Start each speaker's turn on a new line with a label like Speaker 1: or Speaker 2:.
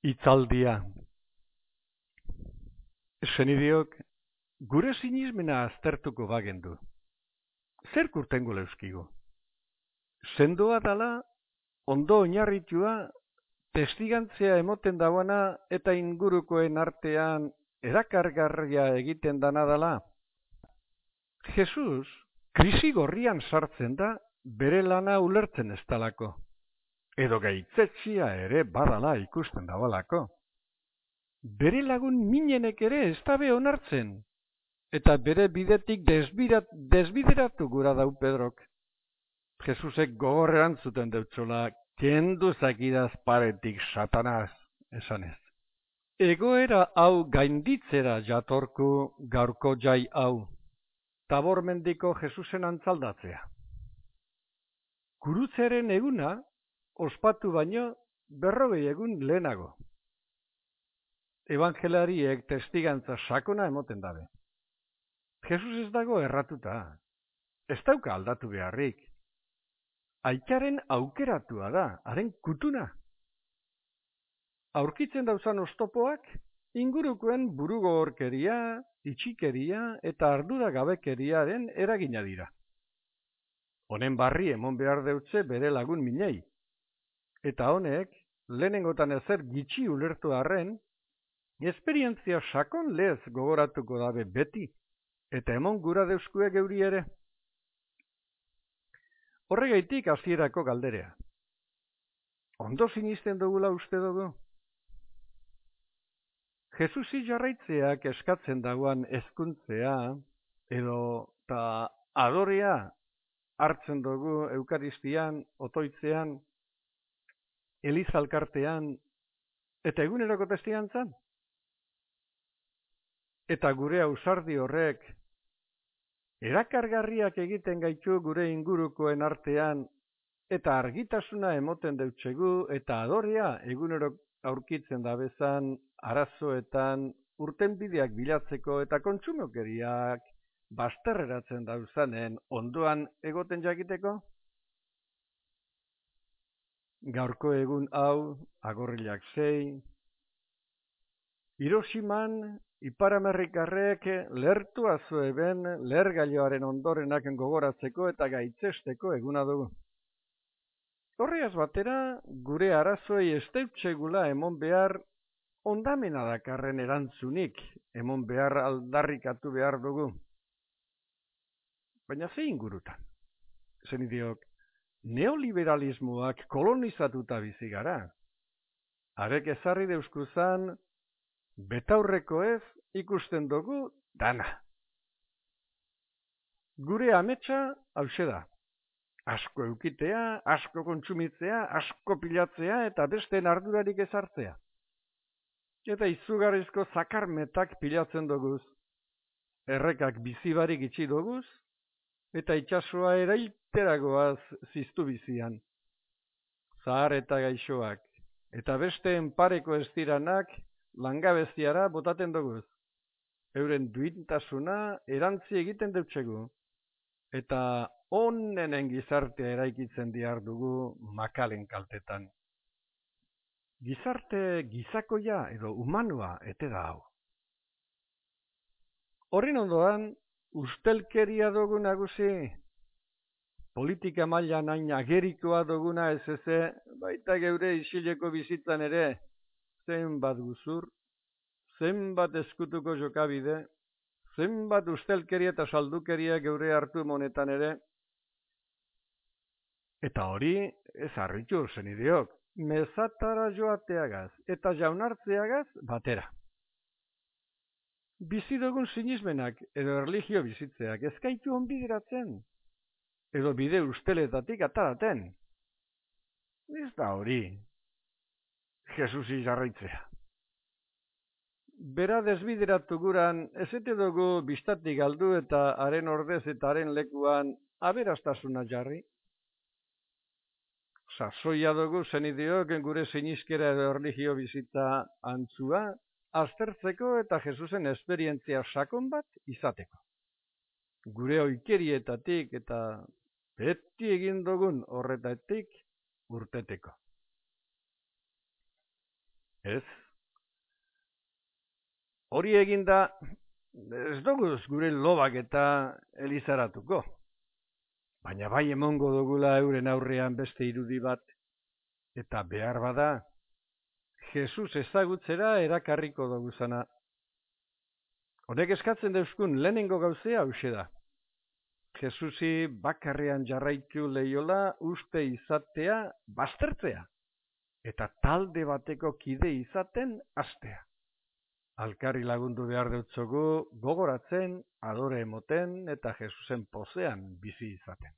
Speaker 1: Itzaldia Senideok, gure sinismena aztertuko bagendu. Zer kurtengo leuskigu? Sendoa dala, ondo oinarritua, testigantzea emoten dauana eta ingurukoen artean erakargarria egiten dana dala. Jesus, krisi gorrian sartzen da, bere lana ulertzen ez talako. Edo gaitzetsia ere badala ikusten dabalako. Bere lagun minenek ere ez dabe onartzen, eta bere bidetik desbirat, desbideratu gura dau Pedrok. Jesusek gogorrean zuten deutzola, kendu zakidaz paretik satanaz, esanez. Egoera hau gainditzera jatorku gaurko jai hau, tabormendiko Jesusen antzaldatzea. Gurutzeren eguna, ospatu baino, berrogei egun lehenago. Evangelariek testigantza sakona emoten dabe. Jesus ez dago erratuta. Ez dauka aldatu beharrik. Aitaren aukeratua da, haren kutuna. Aurkitzen dauzan ostopoak, ingurukoen burugogorkeria, itxikeria eta ardura gabekeriaren eragina dira. Honen barri emon behar deutze bere lagun minei. Eta honek, lehenengotan ezer gitxi ulertu arren, esperientzia sakon lez gogoratuko dabe beti, eta emon gura deuskue geuri ere. Horregaitik hasierako galderea. Ondo sinisten dugula uste dugu? Jesusi jarraitzeak eskatzen dagoan ezkuntzea, edo ta adorea hartzen dugu eukaristian, otoitzean, elizalkartean, eta eguneroko testigantzan? Eta gure ausardi horrek erakargarriak egiten gaitu gure ingurukoen artean eta argitasuna emoten deutsegu eta adorea egunero aurkitzen da bezan arazoetan urtenbideak bilatzeko eta kontsumokeriak basterreratzen dauzanen ondoan egoten jakiteko? Gaurko egun hau, agorrilak zei, Hiroshiman Ipar Amerikarrek lertu azueben lergailoaren ondorenak gogoratzeko eta gaitzesteko eguna dugu. Horreaz batera, gure arazoei esteutsegula emon behar ondamena dakarren erantzunik emon behar aldarrikatu behar dugu. Baina ze ingurutan? Zen idiok, neoliberalismoak kolonizatuta bizi gara. Arek ezarri deuskuzan betaurreko ez ikusten dugu dana. Gure ametsa hause da. Asko eukitea, asko kontsumitzea, asko pilatzea eta beste ardurarik ezartzea. Eta izugarrizko zakarmetak pilatzen duguz. Errekak bizibarik itxi duguz, eta itxasoa erailteragoaz ziztu bizian. Zahar eta gaixoak, eta beste enpareko ez diranak langabeziara botaten duguz. Euren duintasuna erantzi egiten dutxegu. Eta onnenen gizartea eraikitzen diar dugu makalen kaltetan. Gizarte gizakoia edo humanua ete da hau. Horren ondoan, ustelkeria dugu nagusi, politika maila nain agerikoa duguna ez eze, baita geure isileko bizitzan ere, zenbat guzur, zenbat eskutuko jokabide, zenbat ustelkeria eta saldukeria geure hartu monetan ere, eta hori ez harritu zen idiok, mezatara joateagaz eta jaunartzeagaz batera. Bizi dugun sinismenak edo erligio bizitzeak ezkaitu onbideratzen, edo bide usteletatik ataraten. Ez da hori, Jesusi jarraitzea. Bera desbideratu guran, ezete dugu biztatik galdu eta haren ordez eta haren lekuan aberastasuna jarri. Sasoia dugu zenideok gure sinizkera edo erligio bizita antzua, aztertzeko eta Jesusen esperientzia sakon bat izateko. Gure oikerietatik eta beti egin dugun horretatik urteteko. Ez. Hori eginda, ez dugu gure lobak eta elizaratuko. Baina bai emongo dugula euren aurrean beste irudi bat, eta behar bada, Jesus ezagutzera erakarriko dugu zana. Honek eskatzen deuskun lehenengo gauzea hause da. Jesusi bakarrean jarraitu leiola uste izatea baztertzea eta talde bateko kide izaten astea. Alkarri lagundu behar dutzogu gogoratzen, adore emoten eta Jesusen pozean bizi izaten.